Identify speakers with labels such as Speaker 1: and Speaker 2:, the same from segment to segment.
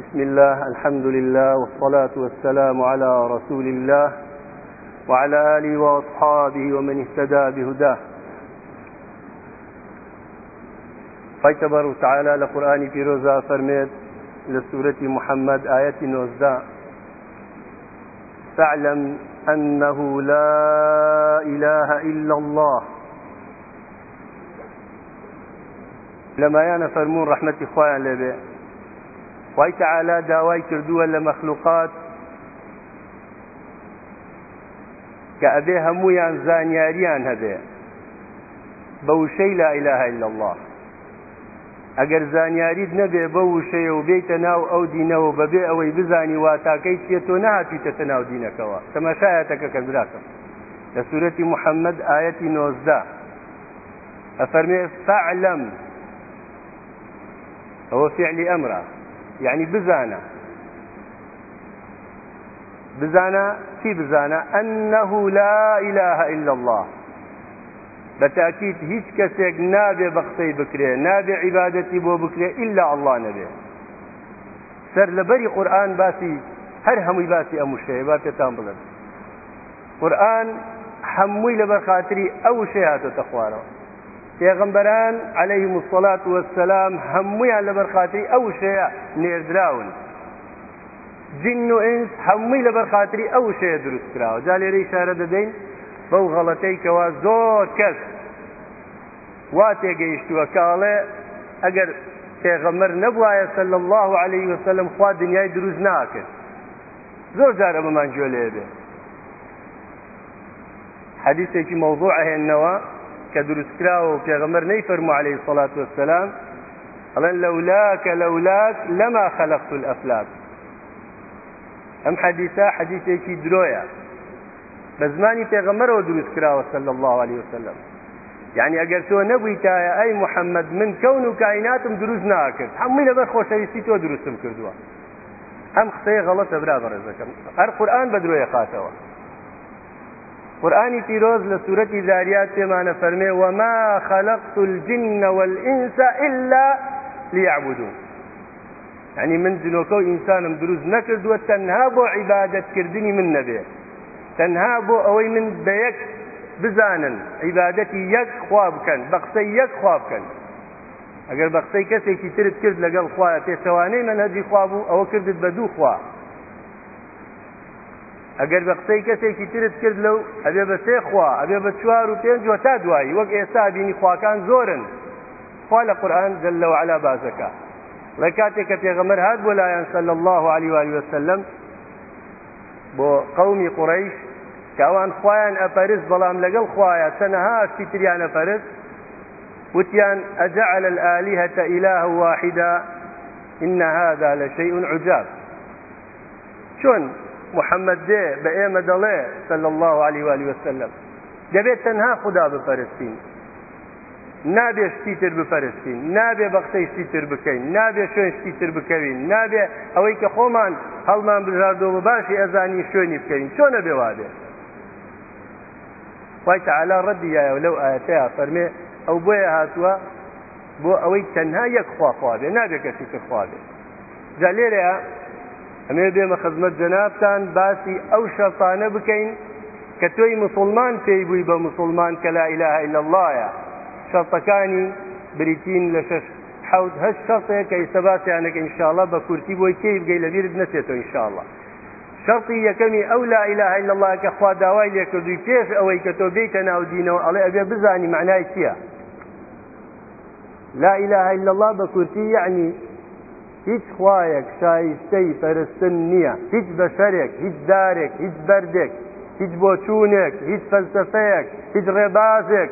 Speaker 1: بسم الله الحمد لله والصلاة والسلام على رسول الله وعلى آله وأصحابه ومن اهتدى بهداه فايتبر تعالى لقرآن في روزا فرميت لسورة محمد آية نوزا فاعلم أنه لا إله إلا الله لەمایانە فەرمون ڕحمەتی خۆیان لەبێ وای تەعالا داوای کردووە لە مەخلوقات کە ئەبێ هەمویان زانیاریان هەبێ بە وشەی لا ئیلاها إلا الله ئەگەر زانیاریت نەبێ بە وشەیە و بێتە ناو ئەو دینەوە بەبێ ئەوەی بزانی واتاکەی چێت تۆ نهاتیتەتە ناو دینەکەەوە تەماشایەتەکە کە براکەم لە سوورەتی محەممەد ئاەتی نۆزدا ئەفەرمێ فعلم هو فعل أمره يعني بزانا بزانا كي بزانا أنه لا إله إلا الله بتأكيد هيج كسيك نابي بقصي بكري نابي عبادتي بو بكري إلا الله نبي سر لبري قرآن باسي هر همي باسي أمو شيء باتي تامبلن قرآن حموي لبر خاطري أو شيء هاتو تخواره پێغمبەران عليه مسلات وەسلام هەمویان لە بەرخاتی ئەو شەیە نێردراون جن و ئینس هەمووی لە بەرخاتری ئەو شەیە دروستکراوە جا لێرە شارە دەدەین بەو غەڵەتەیکەوە زۆر کەس وا تێگەیشتووە کاڵێ ئەگەر پێغەمەر نەبواە سل الله عليه وسلم خوا دنیای دروست ناکرد زۆر جارە بەمان جۆ لێ بێ حەدیثێکی مەوضوع ئەهێننەوە کە دروستکراوە و پێغەمەر نەیفەرمو عليه سڵات وسلام ئەڵەن لەولاکە لەولاک لەما خەلقت ئەفلاک ئەم حەدیسا حەدیسێکی درۆیە بە زمانی پێغەمەرەوە دروستکراوە سل الله عليه وسلم یعنی ئەگەر تۆ نەبووی تایە ئەی محەممەد من کەون و کایناتم دروست ناکرد هەمووی لەبەر خۆشەویستی تۆ دروستم کردووە ئەم قسەی غەڵەتە برا بەڕێزەکەم هەر قورآن بە درۆیە خاتەوە قورآانی پیرۆز لە سوورەتی زاریات پێمانە فەرمێ وما خەلقت الجن والإنس إلا ليعبدون يعني من جنۆکە و ئینسانم دروست نەکردووە تەنها بۆ عیبادەتکردنی من نەبێ تەنها بۆ ئەوەی من بە یەک بزانن عیبادەتی یەک خوا بکەن بە قسەی یەک خوا بکەن ئەگەر بە قسەی کەسێکی ترت کرد لەگەڵ خوایە پێشەوانەی من هەجی خوابوو ئەوە کردت بە دوو خوا ئەگەر بە قسەی کەسێکی ترت کرد لەو ئەبێ بە سێ خوا ئەبێ بە چوار و پێنج وە تا دوایی وەک ئێستا بینی خواکان زۆرن خوا لە قورآن جل لەەوە علا بازەکە لە کاتێک کە پێغەمەر هات بۆ لایەن سەل الله علی وعلی وسلم بۆ قومی قوڕیش کاوان خوایان ئەپەرست بەڵام لەگەڵ خوایە تەنەها ئەستی تریان ئەپەرست وتیان ئەجعل الآلهة إله واحدا إن هذا لشيء عجاب شون محەممەد دێ بە ئێمە دەڵێ سل الله علی والی وسلم دەبێت تەنها خدا بپەرستین نابێ شتی تر بپەرستین نابێ بەختەی شتی تر بکەین نابێ شوێن شتی تر بکەوین نابێ ئەوەی کە خۆمان هەڵمان بژاردۆ بە باشی ئەزانی شوێنی بکەین چۆنە بێوادێ وای تعالا ڕەدی یایە لەو ئاەتەیە فەرمێ ئەو بۆیە هاتووە بۆ ئەوەی تەنها یەک خواخواابێ نابێ کەسی تر خواابێ جا لێرەیە ئەمێ دێمە خزمەت جەنابان باسی ئەو شەفانە بکەین کە تۆی مسلمان پێی بووی بە مسلمان کە لا ئیلاه إلا اللهە شەڵتەکانی بریتین لە شش حوت هەش شەڵێک کە سەباسیانێک ئینشاءڵە بە کورتی بۆی کەی بگەی لەبیرت نەچێتەوە ئینشاءڵە شەڵی یەکەمی ئەو لا ئیلاه إلا الله کە خوا داوای لێکردووی پێش ئەوەی کە تۆ بیتە ناودینەوە ئەڵێ ئەبێ بزانی معنای چییە لا إله إلا الله بە کورتی یعنی هیچ خوایەک شایستەی پەرستن نییە هیچ بەشەرێک هیچ دارێک هیچ بەردێک هیچ بۆچوونێک هیچ فەلسفەیەک هیچ ڕێبازێک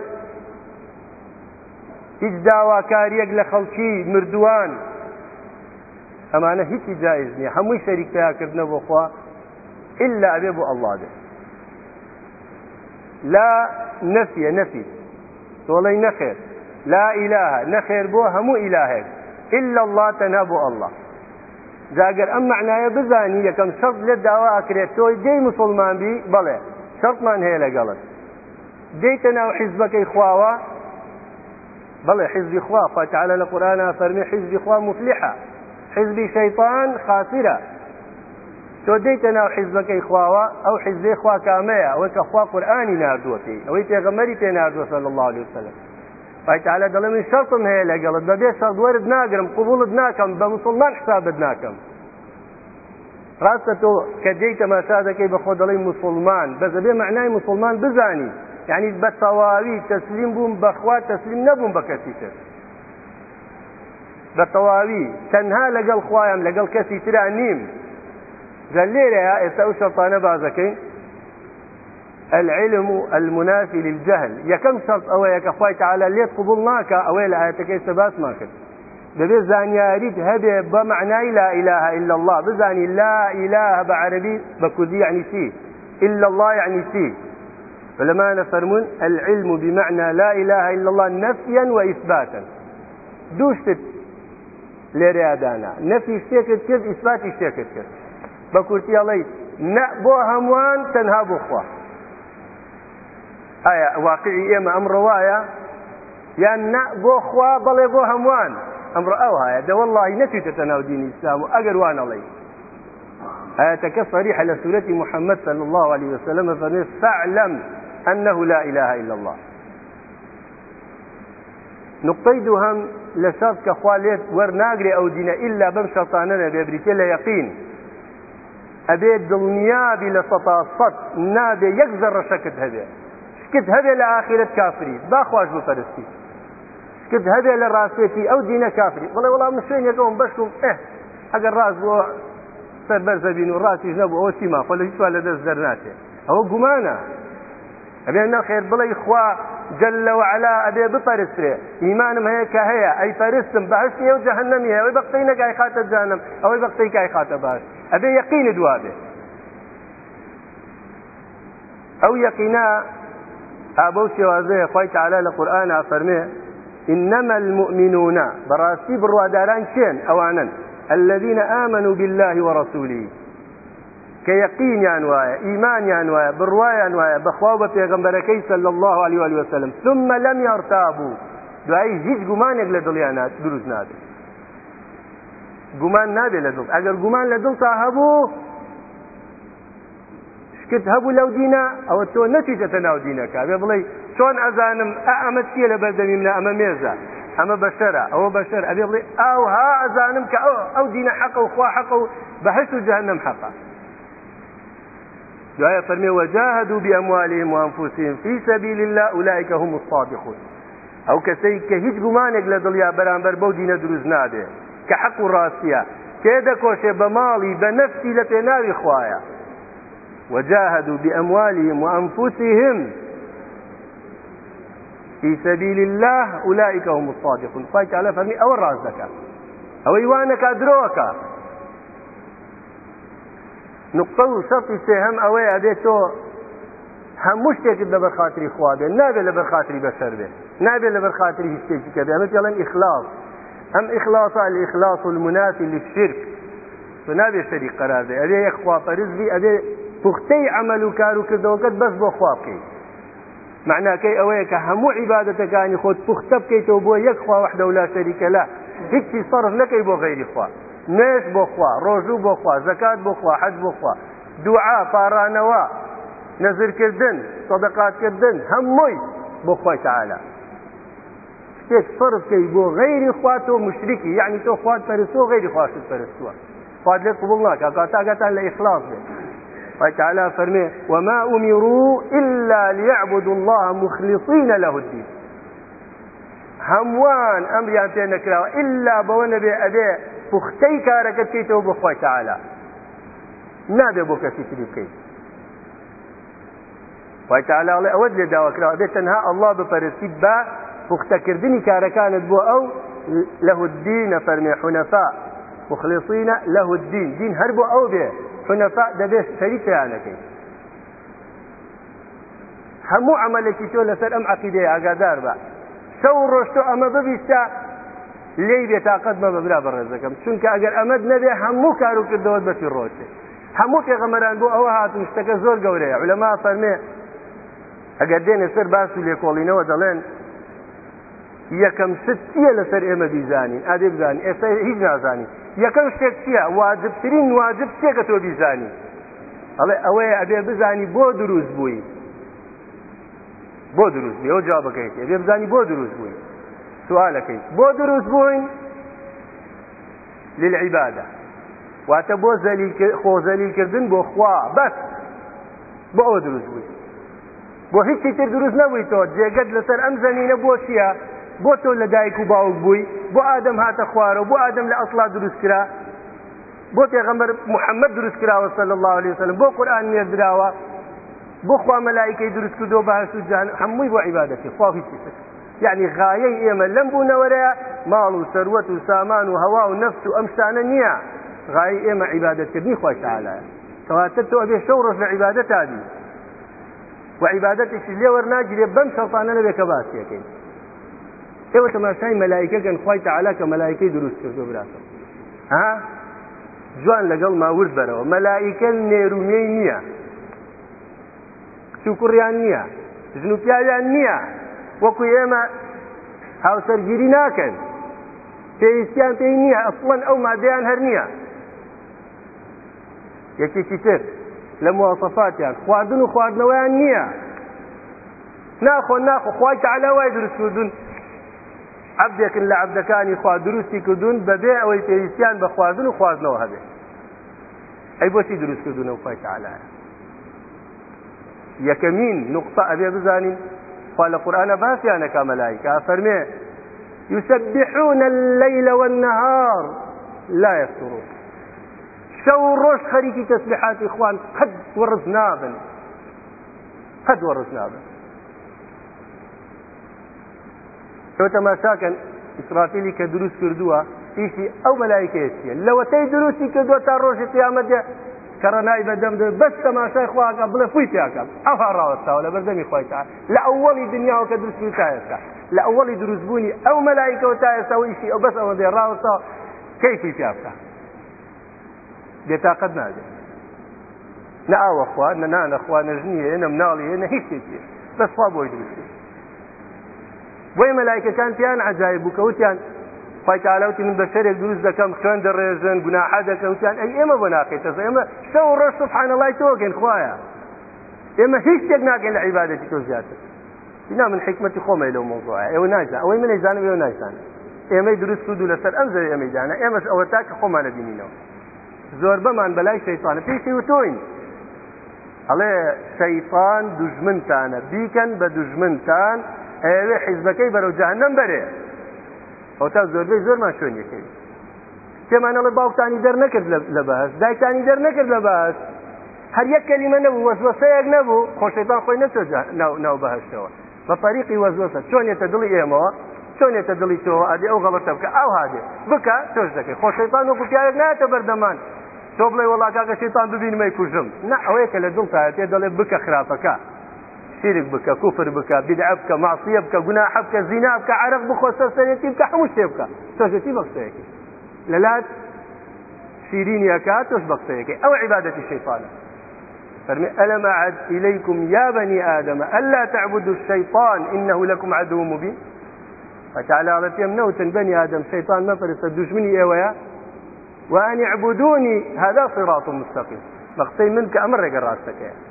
Speaker 1: هیچ داواکاریەک لە خەڵکی مردووان ئەمانە هیچی جایز نییە هەمووی شەریک پیاکردنە بۆخوا إلا ئەبێ بۆ ئەڵڵا دێ لا نەفیە نەفی تۆڵەی نەخێر لا ئیلاهە نەخێر بۆ هەموو ئیلاهێک إلا الله تەنابوو الله جاگەر ئەم معنایە بزانی یەکەم شەرت لێ داوا ئاکرێت تۆی دەی مسلمانبی بڵێ شەرتمان هەیە لەگەڵت دەیتە ناو حیزبەکەی خواوە بڵێ حیزبی خوا فەتعاالە لە قورآە فەرمی حیزبی خوا مفلیحە حیزبی شەیطان خاسرە تۆ دەیتە ناو حیزبەکەی خواوە ئەو حیزبی خوا کامەیە ئەوەی کە خوا قورآانی نردووەتی ئەوەی پێغەمەری پێ نردووە سەل الله عليه وسلم فتعالە دەڵێمی شەرتم هەیە لەگەڵت بەبێ شەڵوەرت ناگرم قوبولت ناکەم بە مسلمان حسابت ناکەم ڕاستە تۆ کە جێی تەماشا دەکەی بەخۆ دەڵی مسلمان بەزەبێ معنای مسلمان بزانی یعنی بە تەواوی تەسلیم بووم بەخوا تەسلیم نەبووم بە کەسی تر بە تەواوی تەنها لەگەڵ خوایم لەگەڵ کەسی ترا نیم گەل لێرەیە ئێستا ئەو شەپانە بازەکەی العلم المنافي للجهل یەکەم شەڵ ئەوەیە کە خخوای تعاالە لێت قوبول ناکە ئەوەی لە ئاەتەکەی سەباس ماکرد دەبێت زانیاریت هەبێ بە معنای لا إله إلا الله بزاني لا إله بعربي بكردي يعني شي إلا الله يعني شي فلما نفرمون العلم بمعنى لا إله إلا الله نفيا وإثباتا دوشتت لێرەیادانا نەفی شتێکت کرد ئیسباتی شتێکت کرد بە کورتی ئەڵی نە بۆ هەمووان تەنها بخوا ئایا واقعی ئێمە ئەم ڕواایە یان ن بۆ خوا بەڵێ بۆ هەمووان ئەمڕ ئەو هەیە دەوەڵی نەچێتە ناودینی ئسلام و ئەگەر وانەڵێ ئاەتەکە فەریح لە سوورەتی محەممەد سەل الله عليه وسلم فەرێ فعلم أنه لا إله إلا الله نقطەی دووهم لە ساز کە خوا لێت وەرناگرێ ئەو دینە ئللا بەم شەتانە نەبێبریتێ لە یەقین ئەبێ دڵنیابی لە سەتا سەد نابێ یەک زەڕەشەکت هەبێت شکت هەبێ لە ئاخرت کافری باخواش بپەرستی شکت هەبێ لە ڕاستێتی ئەو دینە کافری بڵێ وڵام شوێنێکەوەم بەشتم ئە ئەگەر ڕاست بۆ سەر بەرزەبین و ڕاستی نەبوو ئەوە سیما فەل هیچوا لە دەست دەرناتێ ئەوە گومانە ئەبێ نەخێر بڵێ خوا جلەوە علا ئەبێ بپەرسرێ میمانم هەیە کە هەیە ئەی پەرستم بەهشتی ئەو جەهنەمی ئەوەی بەقتەی نەگای خاتە جانم ئەوەی بەقتەی کای خاتە باش ئەبێ یەقینی دوابێ ئەو یەقینا ئابەو شێوازەیە خی تعالا لە قورآنا فەرمێ إنما المؤمنون براسي برواداران شين أوانا الذين آمنوا بالله ورسوله كيقين يانوايا إيمان يانوايا بروايا يانوايا بخوابة يغنبركي صلى الله عليه وآله وسلم ثم لم يرتابوا دوایی هیچ گومانێک لە دڵیانات دروست نابێت گومان نابێت لە دڵ ئەگەر گومان لە دڵ تا هەبوو کرد هەبوو لەو دینە ئەوە تۆ نەتیجەتە ناو دینەکە بێ بڵێ چۆن ئەزانم ئەمە چیە لە بەردەمیمە ئەمە مێزە ئەمە بەشەرە ئەوە بەشەر ئەبێ بڵێ ئەو ها ئەزانم کە ئەو ئەو دینە حەقە و خوا حەقە و بەهشت و جهنم حەقە دعاية فرمي وجاهدوا بأموالهم وأنفسهم في سبيل الله أولئك هم الصادقون أو كسي كهيج قمانك لدليا برانبر بو دين دروز نابه كحق الراسية كيدا كوشي بمالي بنفسي لتناوي خوايا وجاهدوا بأموالهم وأنفسهم في سبيل الله أولئك هم الصادقون فايت على فمي أو الرازك أو إيوانك أدروك نقطة شرط سهم أو أديتو هم مشتك لبر خاطري خوابه نابل لبر خاطري بشر به نابل لبر خاطري هشتك كبه مثلا إخلاص أم إخلاص الإخلاص المنافي للشرك فنابل شريك قرار ده أبي يخواط رزقي أبي پوختەی ئەمەل و کار و کردەوەکەت بەس بۆ خوا بکەیت معناکەی ئەوەیە کە هەموو عیباەتەکانی خۆت پوختە بکەیتەوە بۆ یەک خوا وحدە و لا شەریکە لا هیچی سەرف نەکەی بۆ غیری خوا نوێژ بۆ خوا ڕۆژوو بۆ خوا زەکات بۆ خوا حەج بۆ خوا دوعا پارانەوە نەزرکردن سەدەقاتکردن هەمووی بۆ خۆی تعاالە شتێک سەرفکەی بۆ غیری خوا تۆ مشتریکی یعنی تۆ خوات پەرستۆ غیری خواشت پەرستووە خوات لێ قوبڵ ناکە کاتاگەتان لە ئیخلاص بێت وتعالى فرمي وما أمروا إلا ليعبدوا الله مخلصين له الدين هەمووان ئەمریان پێ نەکراوە ئللا بەوە نەبێ ئەبێ پوختەی کارەکە بکەیتەوە بخوای تعالا نابێ بۆ کەسی تری بکەیت وای تعالاڵێ ئەوەت لێ داواکراوە بێت تەنها ئەلله بپەرستی بە پوختەکردنی کارەکانت بۆ ئەو لەهدینە فەرمێ حونەفا مخلصینە لەهدین دین هەر بۆ ئەو بێ حنەفا دەبێت سەریکەیانەکەی هەموو ئەمەلێکی تۆ لەسەر ئەم عقیدێ ئاگادار بە سە و ڕۆشتۆ ئەمە ببیستە لێی بێ تااقەت مە بەبرا بەڕێزەکەم چونکە ئەگەر ئەمەد نەبێ هەموو کاروکردەوەت بەفی ڕۆشتێ هەموو پێغەمەران بۆ ئەوە هاتون شتەکە زۆر گەورەیە لەما فەرمێ ئەگەر دێنێ سەر باس و لێکۆڵینەوە دەڵێن یەکەم ست چییە لەسەر ئێمە بیزانین ئادێ بزانین ئێستا هیچ نازانین یەکەم شتێک چییە واجبترین واجب شتێکە تۆ بیزانی ئەڵێ ئەوەیە ئەبێ بزانی بۆ دروست بووی بۆ دروست بووی ئەو جوابەکەیت ئەبێ بزانی بۆ دروست بووی سوالەکەی بۆ دروست بووین للعیبادە واتە بۆ خۆزەلیلکردن بۆ خوا بەس بۆ ئەوە دروست بووی بۆ هیچی تر دروست نەبوویتەوە جێگەت لەسەر ئەم زەنینە بۆ چییە بۆ تۆ لە دایک و باوک بووی بۆ ئادەم هاتە خوارە بۆ ئادەم لە ئەسڵا دروستکرا بۆ پێغەمبەر محەممەد دروستکراوە سەل الله عليه وسلم بۆ قورآن نێردراوە بۆ خوا مەلایکەی دروست کردو بەهشت جان هەمووی بۆ عیبادەتی خوا هیچ یعنی غایەی ئێمە لەم بوونەوەرەیە ماڵ و سەروەت و سامان و هەوا و نەفس و ئەمشانە نییە غایی ئێمە عیبادەتکردنی خۆش تاالایە کەواتە تۆ ئەبێ شەو ڕۆژ لە عیبادەت تادی وعیبادەتێکی لێوەرناگیرێ بەم شەڵفانە لەبێکە باسیەکەی ئێوە تەماشای مەلایکەکەن خی تەعالا کە مەلایکەی دروست کردو براتەوە ها جوان لەگەڵ ماورد بەرەوە مەلایکە نێرومێ نییە چوکڕیان نییە ژنوپیاویان نییە وەکو ئێمە هاوسەرگیری ناکەن پێویستیان پێی نییە ئەفڵەن ئەو مادەیان هەر نییە یەکێکی تر لە موواسەفاتیان خواردن و خواردنەوەیان نییە ناخۆ ناخۆ خوای تەعالا وای دروستکردون عبدێکن لە عبدەکانی خوا دروستی کردوون بەبێ ئەوەی پێویستیان بە خواردن و خواردنەوە هەبێت ئەی بۆچی دروست کردوونە و پایتەعاالە یەکەمین نقطە ئەبێ بزانین خوا لە قورآانە باسییانە کامەلایکە فەرمێ يسبحون الليل والنهار لا يفترون شو روش خريكي تسبيحات إخوان قد ورزنابن قد ورزنابن ئەوە تەماشاکەن ئیسرافیلی کە دروست کردووە ئیشی ئەو مەلایکێتیە لەوەتەی دروستی کردووە تا ڕۆژی قیامەتە کەڕەنای بەدەم بەس تەماشای خواکە بڵێ پوی تیاکەم ئەف ڕاوەستاوە لە بەردەمی خۆیتا لە ئەوەڵی دنیاوە کە دروستی تایستا لە ئەوەڵی دروستبوونی ئەو مەلایکەوە تایستا و ئیشی ئەو بەس ئەوە دێ ڕاوەستا کەیفی تیاکە دێتاقەت نادێت نە ئاوەخوا نە نانەخوا نەژنیە نەم ناڵی نە هیچ بەسخوا بۆی دروستی بۆی مەلایکەکان پیان عجاایب بووکەوتیان پایتالوتی من بە شەرێک دروست دەکەم خوێن دەڕێژن گوناحە دەکەوتیان ئەی ئێمە بۆ ناکەیتە ئێمە شە و ڕۆژ سبحانەڵای تۆگەن خوایە ئێمە هیچ شتێک ناکەین لە عیباەتی تۆ زیاتر دینا من حکمەتی خۆمە لەو مۆزوعە ئێوە ناجان ئەوەی من نەیزانم ئێوە ناجان ئێمەی دروست سوود و لەسەر ئەم زەوی ئەمەدانە ئێمەش ئەوە تاکە خۆمانە بینینەوە زۆر بەمان بەلای شەیتانە پێشی وتۆین ئەڵێ شەیتان دوژمنتانە بیکەن بە دوژمنتان ئەوێ حیزبەکەی بەرەو جاهنم بەرێ ئەو تا زۆربەی زۆرمان شوێنیەکەی تێمانەڵێ باوکتانی دەرنەکرد لە بەس دایکانی دەرنەکرد لە بەس هەر یەک کەلیمە نەبوو وەزوەسەیەک نەبوو خۆشەیبان خۆی نەچۆ ناو بەهشتەوە بە فەریقی وەزوەسە چۆنێتە دڵی ئێمەوە چۆنێتە دڵی تۆ ئادی ئەو غەڵەتە بکە ئەو هادێ بکە تۆش دەکەی خۆشەیبان و کوتیارێک نایەتە بەردەمان تۆ بڵێ وڵاگەکە شێتان ببینمەی کوژم نە ئەوەیە کە لە دڵ تاەتێ دەڵێ بکە خراپەکە شرك بکە کوفر بکە بدع بکە معصیە بکە گوناح بکە زینا بکە عرق بخۆسە سەرەتی بکە هەموو شتێ بکە تۆشتی بەقسەیەکی لەلات شیرینیەکە تۆش بەقسەیەکی ئەو عیبادەتی شەیطانە فرمي ألم أعد إليكم يا بني آدم ألا تعبدوا الشيطان إنه لكم عدو مبين فتعالى رتيم نوتن بني آدم شيطان ما فرس الدشمني إيويا وأن يعبدوني هذا صراط مستقيم بقصي منك أمر رقراتك يعني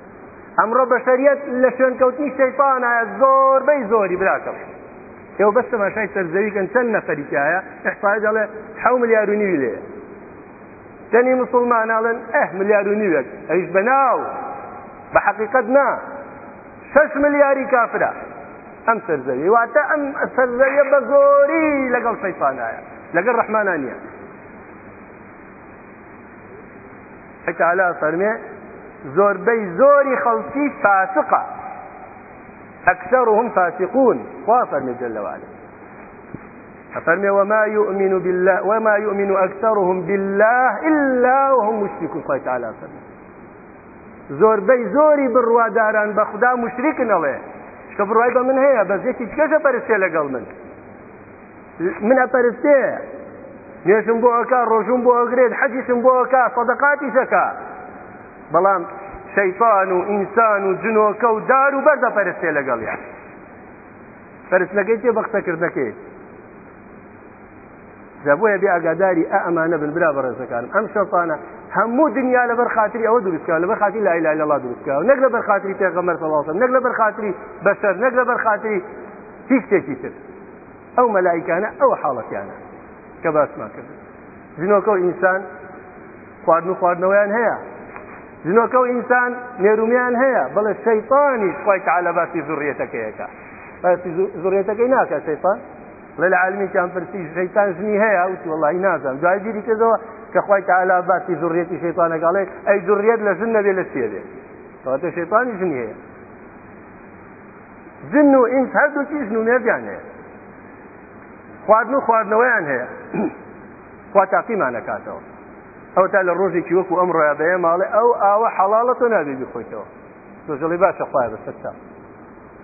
Speaker 1: ئەمڕۆ بەشەریەت لە شوێنکەوتی شەیپانایە زۆربەی زۆری براکەم ئێوە بەستەماشای سەرزەویکەن چەند نەفەریکایە احفااج دەڵێ ح ملیار و نیوی لێ تەنی مسلمانناڵن ئەه ملیار و نیوێک ئەویش بەناو بە حقیقت نا شش ملیاری کافرا ئەم سەرزەوی واتە ئەم سەرزەویە بە زۆری لەگەڵ شەیپانایە لەگەڵ ڕحمانانیە حتى على فرمه زۆربەی زۆری خەڵکی فاسقە ئەکثرهم فاسقون خوا فەرمی جەلەوالە فەرمێ وما يؤمن بالله وما يؤمن أكثرهم بالله إلا وهم مشركون خۆی تعالا فەرمی زۆربەی زۆری بڕواداران بە خوددا مشریک نەڵێ شکە بڕای بە من هەیە بەزێکی چکەشە پەرستێ لەگەڵ من منە پەرستێ نوێژم بۆ ئەکا ڕۆژم بۆ ئەگرێت حەجیشم بۆ ئەکا سەدەقاتی زەکە بەڵام شەیفان و ئینسان و جنۆکە و دار و بەردە پەرستێ لەگەڵیان پەرستنەکەی تێ بەختەکردەکەی دەبە بێ ئاگاداری ئە ئەمانە بن برا بەڕێزەکانم ئەم شەفانە هەموو دنیا لە بەر خاتری ئەوە دروستکە لە بەر خاتری لایلا لەڵا دروستکە و نەک لە بەر خاتری پێغەمەر سەڵاتم نەک لە بەر خاتری بەسەر نەک لە بەر خاتری هیچ شتێکی تر ئەو مەلایکانە ئەو حاڵەتیانە کە باسمان کرد جنۆکە و ئینسان خواردن و خواردنەوەیان هەیە ژنۆکە و ئینسان نێرومیان هەیە بڵێ شەیطانی خی تعالە باسی زوڕێتەکەیەکە باسی زوڕێتەکەی ناکە شەیطان لە العالمی کان پرسی شەیطان ژنی هەیە وتی وڵی نازانم دوای گیری کردەوە کە خی تعالا باسی زوڕێتی شەیطانەگەڵێ ئەی زوڕێت لە ژن نەبێ لە سێبێ تەواتە شەیطانی ژنی هەیە جن و ئینس هەردووکی ژن و نێبیان هەیە خواردن و خواردنەوەیان هەیە خوا تاقیمانەکاتەوە ئەو تا لە ڕۆژێکی وەکو ئەم ڕێدەیە ماڵێ ئەو ئاوە حەڵالەتە نابێبی خۆیتەوە دۆژەڵی باشە خوای بەسەرتا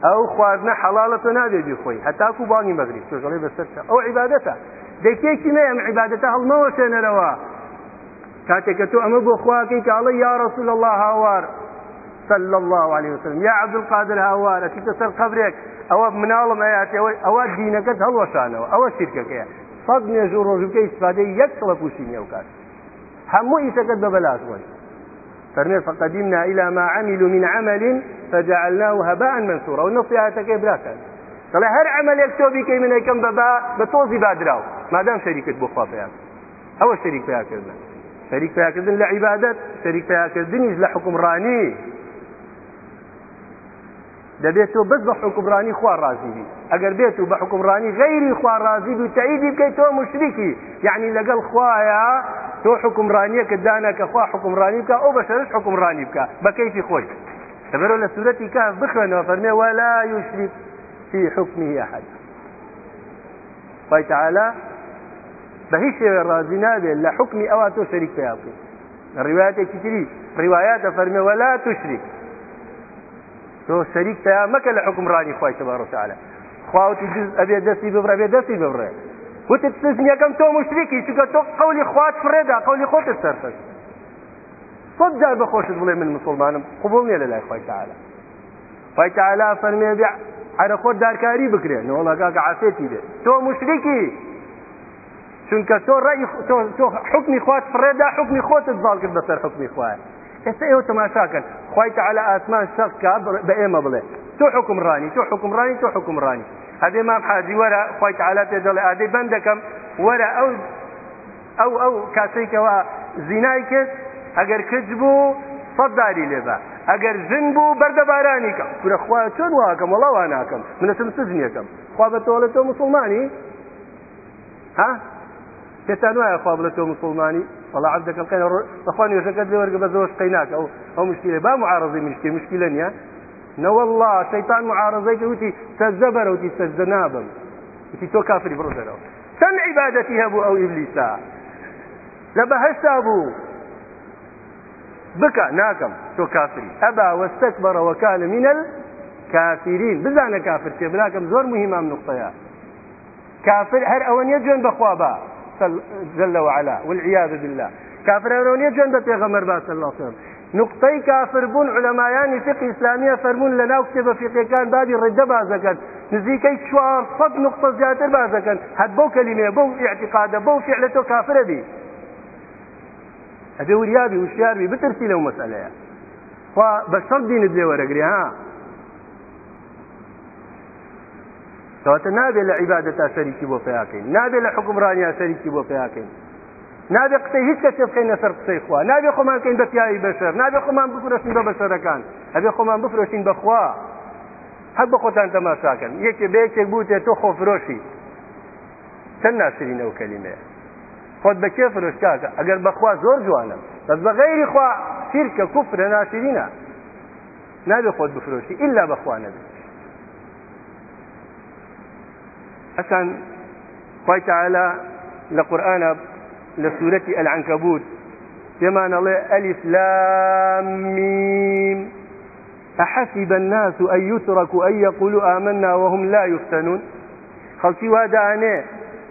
Speaker 1: ئەو خواردنە حەڵالەتە نابێبی خۆی هەتاکو بانی مەگری دۆژەڵی بەسەرتا ئەو عیباەتە دەکێکی نە ئەم عیباەتە هەڵمەوە شوێنەرەوە کاتێککە تۆ ئەمە بۆ خواکەی کە ئەڵە یا ڕسول الله هاوار صلى الله عليه وسلم يا عبد القادر هاوار أتيت سر قبرك أو منالم آياتي أو دينك هل وشانه أو شركك صد نجور رجوك استفاده يكسل فوشيني وكاتب هەموو ئیشەکەت بە بەلاتوەی فەرمێ فقدیمنا إلى ما عملوا من عمل فجعلناه هباء منثورا و نصیحەتەکەی براکەن دەڵێ هەر عملێک تۆ بیکەی من یەکەم بەبا بە تۆزی بادراو مادام شەریکت بۆ خوا پێیان ئەوە شەریک پیاکردن شەریک پیاکردن لە عیبادەت شەریک پیاکردنیش لە حکمڕانی دەبێت تۆ بەس بە حکوبرانی خوا ڕازیبی ئەگەر بێت و بە حکوبرانی غەیری خوا ڕازیب و تەعیدی بکەیت تۆ مشریکی یعنی لەگەڵ خوایە تۆ حکومڕانیەکە دانا کە خوا حکومڕانی بکە ئەو بە شەرش حکومڕانی بکە بەکەیفی خۆی دەبەرەوە لە سوورەتی کا بخوێنەوە فەرمێ ولا یوشریک في حكمه أحد تعالى بهش راضي نابل لحكم أو تشرك في الروايات كتير روايات فرمي ولا تشرك تۆ شەریک پیا مەکە لە حکمڕانی خی تەبارڕتەعاە خواوتی جز ئەبێ دەستی ببڕە بێ دەستی ببڕێ وتت سزنیەکەم تۆ مشتێکی چکە تۆ قولی خوات فرێدا قولی خۆتت سەرفەش صد جار بەخۆشت بڵێ من مسلمانم قوبڵ نیە لە لای خی تعاالە خی تعالا فەرمێ بێ عرە خۆت دارکاری بکرێن نەوەڵگاگە عسێتی بێت تۆ مشتێکی چونکە تۆ ڕی تۆ حکمی خوات فرێدا حکمی خۆتت باڵ کرد بەسەر حکمی خوایە ئێستا ئێوە تەماشاکەن خی تعالا ئاسمان شەقکە بە ئێمە بڵێ تۆ حکمڕانی تۆ حکمڕانی تۆ حکمڕانی هەدێ مام حاجی وەرە خی تعالا پێ دەڵێ ئادەی بند دەکەم وەرە ئەو ئەو ئەو کاسێکەوە زینای کرد ئەگەر کچ بوو سەدداری لێبە ئەگەر ژن بوو بەردە بارانی کەم پورەخوا چۆن واکەم وڵاوان ناکەم منە تم سزنیەکەم خوا بە تۆڵە تۆ مسلمانی ها پێتان وایە خوا بڵێت تۆ مسلمانی فلا عبدك القين صفان يشكد لي ورقة بزوج قيناك أو أو مشكلة با معارضة مشكلة مشكلة نيا نو والله شيطان معارضة كوتي تزبر وتي تزنابم وتي تو كافر برزر سن عبادتي هبو أو إبليسا لبهشت أبو بك ناكم تو كافري أبا واستكبر وكان من الكافرين بزانا كافر بلاكم زور مهم أم نقطة يا كافر هر أون يجون بخوابا جل وعلا والعياذ بالله كافر أورونية جنب بيغمر باس الله صلى نقطەی کافربوون علەمایانی فقی ئسلامیە فەرمونون لە ناو کتێبە فقیەکان بابی ڕدە بازەکەن نزیکەی 400 نقطە زیاتر بازەکەن هەت بەو کەلیمێ بەو اعتقادە بەو فعلە تۆ کافرەبی ئەبێ وریابی وشیاروی بترسی لەو مەسەلەیە خوا بە شەڵ دینت لێ وەرەگری ها کەواتە نابێت لە عیبادە تا سەریکی بۆ پیاکەین نابێت لە حکمڕانیا سەریکی بۆ پیاکەین نابێت قسەی هیچ کەسێ بکەین لەسەر قسەی خوا نابێ خۆمانکەین بە پیاوی بەشەر نابێ خۆمان بفرۆشین بە بەسەرەکان ئەبێ خۆمان بفرۆشین بەخوا هەر بە خۆتان تەماشاکەن یەکێ بەیەکێک بوتێ تۆ خۆفرۆشی چەند ناشرینە و کەلیمەیە خۆت بە کێ فرۆشکاکە ئەگەر بەخوا زۆر جوانم بەس بە غەیری خوا سیرکە کوفرە ناشرینە نابێ خۆت بفرۆشی ئللا بەخوا نەبێت ئەسان خیتەعالا لە قورآە لە سوورەتی ئەلعنکەبوت پێمانەڵێ ئەلیف لامیم أحسب الناس أن يتركوا أن يقولوا آمنا وهم لا يفتنون خەڵکی وادانێ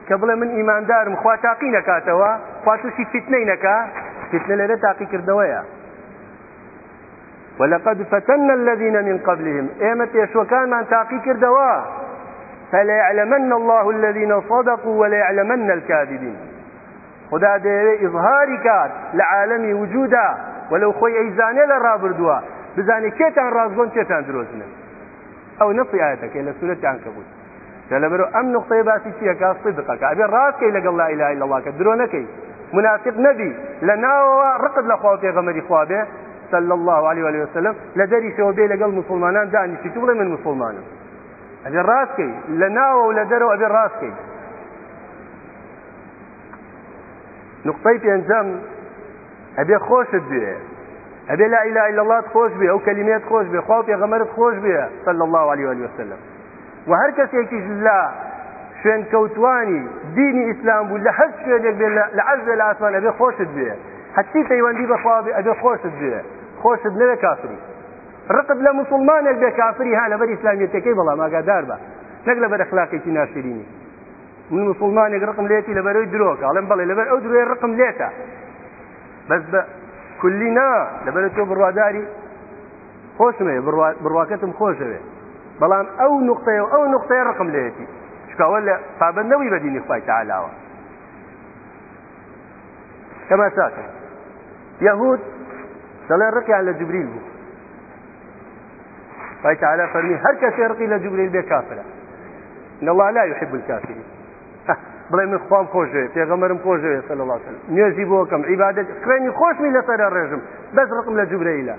Speaker 1: کە بڵێ من ئیماندارم خوا تاقی نکاتەوە خواتوشی فتنەی نەکا فتنە لەرە تاقیکردەوەیە ولقد فتن الذين من قبلهم ئێمە پێشوەکانمان تاقی کردەوە فليعلمن الله الذين صدقوا وليعلمن الكاذبين خدا دەیەوێ ئظهاری کار لە عالەمی وجودا وەلو خۆی ئەیزانێ لە ڕابردووە بزانێ کێتان ڕازگۆن کێتان درۆزنە ئەو نەفی ئاەتەکە لە سوورەتیان کە بوو لەبەرو ئەم نقطەی باسی چیەکە سبقەکە ئەبێ ڕاستکەی لەگەڵ لا ئیلا لەڵاکە درۆ نەکەی مناسب نەبی لە ناوەوە ڕقت لە خواڵ پێغەمەری خوابێ صلى الله عليه وآله وسلم لدري شو بي لقل مسلمان داني شتو من مسلمان ئەبێ ڕاستکەی لە ناوە و لە دەرەوە ئەبێ ڕاستکەی نقطەی پێنجەم ئەبێ خۆشت بێ ئەبێ لا ئیلا ئیلات خۆش بێ ئەو کەلیمێت خۆش بێ خوا پێغەمەرت خۆش بێ سەل الله عليه وآله وسلم و هەر کەسێکیش لا شوێن کەوتوانی دینی ئیسلام بوو لە هەر شوێنێک بێ لە عەرز لە ئاسمان ئەبێ خۆشت بێ حتی پەیوەندی بەخوا بێ ئەبێ خۆشت بێ خۆشت نەوێ کافری ڕقت لە مسلمانێک بێ کافری ها لەبەر ئسلامیەتەکەی بەڵام ئاگادار بە نەک لەبەر اخلاقێکی ناشرینی من مسلمانێک ڕقم لێتی لەبەرەوەی درۆکە ئەڵم بڵێ لەبەر ئەو درێ ڕقم لێتە بەس بە کولی نا لەبەر تۆ بڕواداری خۆشمێ بڕواکەتم خۆشەوێ بەڵام ئەو نقطەیە و ئەو نقطەیە ڕقم لێتی شکاوە لە پابندەوەی بەدینی خخوای تعالاوە کەما ساکە یەهود دەڵێ ڕقیان لە جبریل بوو خی تعالا فەرمی هەر کەس ڕقی لە جوبلیل بێ کافرە لەڵا لا يحب الكافرين بڵێ من خام خۆشێ پێغەمەرم خۆشێ سە لەڵ نوێزی بۆکەم عیبادت خوێنی خۆشمی لەسەر ڕێژم بەس ڕقم لە جوبرەیلا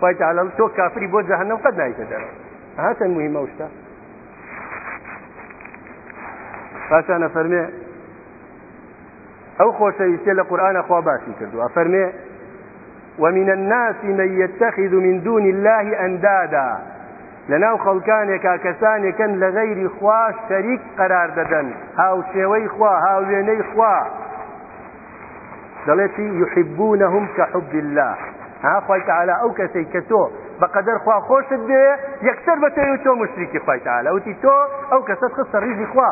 Speaker 1: خی تعالا تۆ کافری بۆ جەهنم قەت نایکە دەرەوە هاتن مهمە شتا پاشانە فەرمێ ئەو خۆشەویستێ لە قورآانە خوا باشی کردووە فەرمێ ومن الناس من يتخذ من دون الله أندادا لناو خەڵکانێکا کەسانێکەن لە غەیری خوا شەریک قەرار دەدەن هاوشێوەی خوا هاوێنەی خوا دەڵێتی یحبونەهم کە حب الله هاخوای تعالا ئەو کەسەی کە تۆ بەقەدەر خوا خۆشت بێ یەکسەر بە تۆی تۆ مشتێکی خوای تعالا وتی تۆ ئەو کەسەت خستە ڕیژی خوا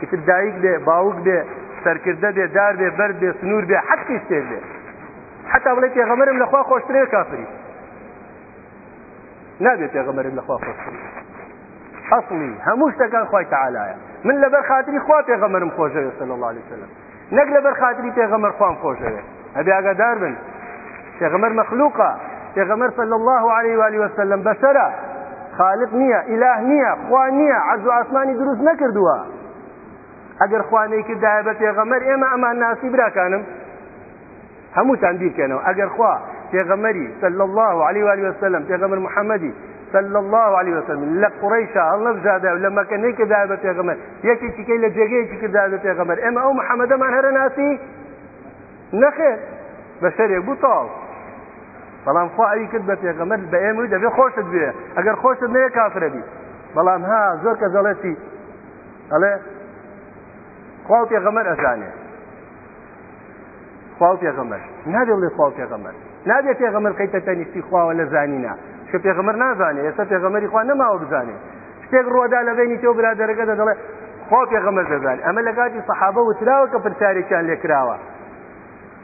Speaker 1: ئیتر دایک بێ باوک بێ سەرکردە بێ دار بێ بەر بێ سنوور بێ حەقی سێ بێ حتا بڵێ پێغەمەرم لەخوا خۆشترێ کافری نابێت پێغەمەرم لەخوا خۆشتر ئەسڵی هەموو شتەکان خی تعالایە من لەبەر خاتری خوا پێغەمەرم خۆشەوێ سن الله عليه وسلم نەک لەبەر خاتری پێغەمەر خوام خۆشەوێ ئەبێ ئاگادار بن پێغەمەر مەخلوقە پێغەمەر صلى الله عليه وآله وسلم بەسەرە خالق نییە ئیلاه نییە خوا نییە عەرز و ئاسمانی دروست نەکردووە ئەگەر خوانەی کردداە بە پێغەمەر ئێمە ئەمان ناسی براکانم هەمووتان بیرکەنەوە ئەگەر خوا پێغەمەری سل الله عليه وعلي وسلم پێغەمر محەممەدی سل الله عليه وسلم لە قڕیشا هەڵەبژادا و لە مەکەنێکدا بە پێغەمەر یەکی چیکەی لە جێگەیەکی کردا بە پێغەمەر ئێمە ئەو محەممەدەمان هەرە ناسی نەخێت بە شەرێک بوو تاڵ بەڵام خواوی کرد بە پێغەمەر بە ئێمە دەبێت خۆشت بێ ئەگەر خۆشت نەیە کافرەبی بەڵام ها زۆر کە زەڵەتی ئەڵێ خوا پێغەمەر ئەزانێت خوا پێغەمەر نابێ بڵێ خوا پێغەمەر نابێ پێغەمەر کەی تەتەنیستی خواوە لە زانینا شە پێغەمەر نازانێ ئێستا پێغەمەری خوا نەماوە بزانێ شتێک ڕۆدا لەبێنی تۆ برادەرەکە دەڵێ خوا پێغەمەر دەزان ئەمە لە کاتی سەحابە وتراوە کە پرسیارێکیان لێکراوە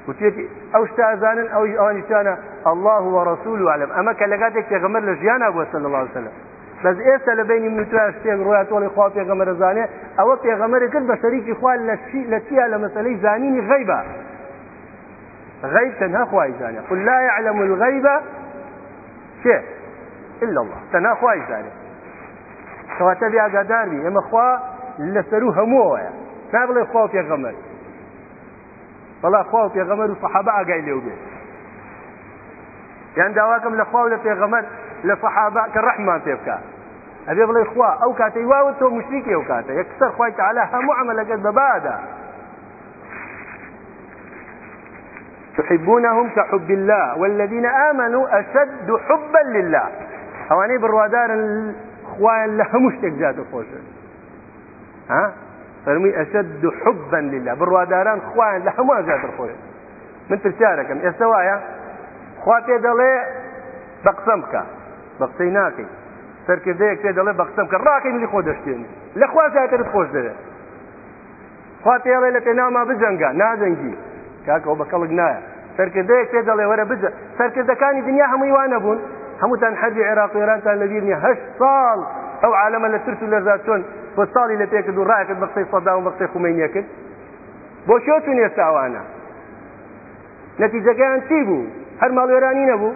Speaker 1: وتێتی ئەو شتازانن ئەو ئەوانیشانە الله وەڕسول و عالم ئەمە کە لەگاتێک پێغەمەر لە ژیانە بۆسە لە لاوسلم بەس ئێستا لە بینی منوترا شتێک ڕۆیان تۆڵی خوا پێغەمەرە زانێ ئەوە پێغەمەری کرد بە شەریکی خوال لە چیا لە مەسلەی زانینی غەیبە غيب تنها خواهي زاني قل لا يعلم الغيب شيء إلا الله تنها خواهي زاني کەواتە ئاگاداربی ئێمە خوا لەسەر و هەمووەیە نا بڵێ خوا و پێغەمەر بەڵا خوا و پێغەمەر و سەحابە ئاگای لێو بێت یان داواکەم لە خوا و لە پێغەمەر لە سەحابە کە ڕەحمان پێ بکە ئەبێ بڵێ خوا ئەو کاتەی واوە تۆ مشتێکی ئەو کاتە یەکسەر خوای تەعالا هەموو عملەکەت بەبادا تحبونهم كحب الله والذين آمنوا أشد حبا لله ئەوانەی بڕوادارن خوایان لە هەموو شتێک جات و خۆشن فەرمی ئەسد دو حبن للا بڕواداران خوایان لە هەموو زیاتر خۆشن من پرسیارەکەم ئێستا وایە خوا پێ دەڵێ بە قسە بکە بە قسەی ناکەی سەرکردەیەک پێ دەڵێ بە قسە بکە ڕاکەی نی خۆ دەشتێن لە خوا زیاترت خۆش دەوێت خوا پێڵێ لە پێناما بجەنگە ناجەنگی کاکە بە کەڵک نایە سەرکردەیەک پێ دەڵێ وەرە بجە سەرکردەکانی دنیا هەمووی وانە بوون هەمووتان حەرجی عێراق ئێرانتان لەبییرنی هەش ساڵ ئەو عالەمە لە سرت و لەرزا چۆن بۆ ساڵی لە پێکرد و ڕایکرد بەقسەی سەدا و بەقسەی خومینە کرد بۆ شۆ چون ئێستاوانە نەتیجەکەیان چی بوو هەر ماڵێرانی نەبوو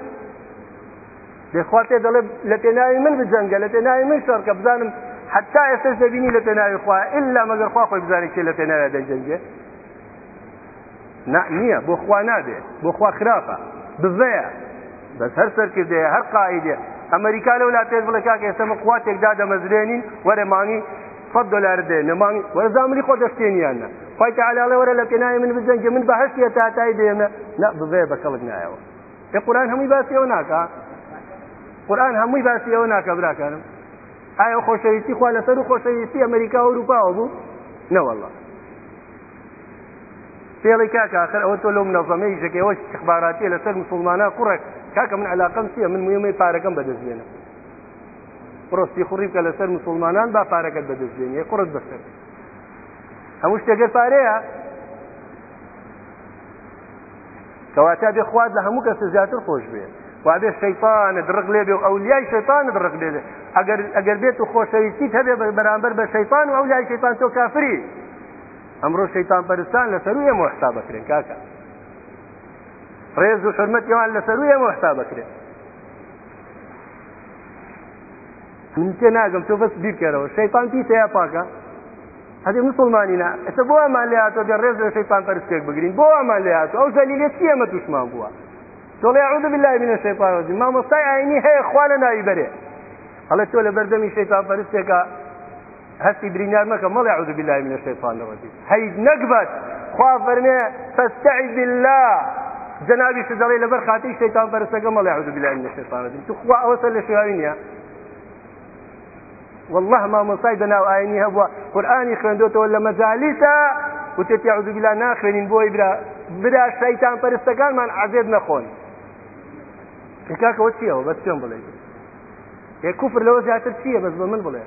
Speaker 1: دەخواتێ دەڵێ لە تێناوی من بجەنگە لە تێناوی من شەڕکە بزانم حتا ئێستش دەبینی لە تێناوی خوا ئللا مەگەر خوا خۆی بزانێت لە تێناوی دەجەنگێ نییە بۆ خوا نابێت بۆ خوا خراپە بزەیە بەس هەر سەرکردەیە هەر قاعدێ ئەمریکا لە وڵاتێت بڵێ کاکە ئێستا قواتێکدا دەمەزرێنین وەرەمانی فەت دلار دێ نەمانی وەرزامری خۆ دەستێنیانە خیت علاڵە وەرە لە پێناایی من بزەنگە من بەهشتە تاتای دێنە لا بزێ بەکەڵک نایەوە پێ قورآان هەمووی باسیەوە ناکە قورآان هەمووی باسیەوە ناکە براکانم ئایا خۆشەویستی خوا لەسەر و خۆشەویستی ئەمریکا و وروپاوە بوو نەوەله پێڵی کاکخر ئەوە تۆ لەو منەظەمەی ژەکەەوە استخباراتی لەسەر مسلمانە کوڕێک کاکە من علاقم چیە من مویمەی پارەکەم بەدەستێنە پرۆستی خوڕی بکە لەسەر مسلمانان با پارەکەت بەدەستێنێ قڕت بەسەر هەموو شتێکگە پارەیە کەواتە بێ خوارد لە هەموو کەس زیاتر خۆش بێ وابێ شەیتانە درڕق لێ بێ و ئەو لیای شەیتانە درڕق لێ ئەگەر بێت و خۆشەویستی هەبێ بەرامبەر بە شەیتان و ئەو لای شەیتان تۆ کافری ئەمڕۆ شەیتان پەرستان لەسەر وێ مۆحستا بکرێن کاکە ڕێز و حرمەتیوان لەسەر وێ مۆحستا بکرێن تێ ناگەم تۆ بەس بیرکەرەوە شەیتان پی تەیە پاکە هەدی مسلمانینا ئەستا بۆ ئەمان لێ هاتۆ دە ڕێز لە شەیتان پەرستێک بگرین بۆ ئەمان لێ هاتۆ ئەو زەلیلێ چی ئەمە تووشمان بووە تۆڵێ عوذ بالله من الشیطان الرجیم مامۆستای ئاینی هەیە خوا لە ناوی بەرێ هەڵە تۆ لە بەردەمی شەیتان پەرستێکە هەستی برینار مەکە مەڵی عوز بالله من الشیطان الرجیم هەید نەکبەت خوا فەرمێ فاستعذ بالله جنابی سدەڵی لەبەر خاتی شەیطان بەرسەکە مەڵی عوز بالله من الشیطان الرجیم تو خوا ئەوەسە لە شێواوی نیە والله ما مصايب انا وآيني هبوا قرآني خندوته ولا مزاليتا وتتي أعوذ بالله ناخرين بوي بلا بلا شيطان فرستكان من عزيز نخون حكاك وتشيه بس يوم بلاي هي كفر لو زيادة تشيه بس بمن بلاي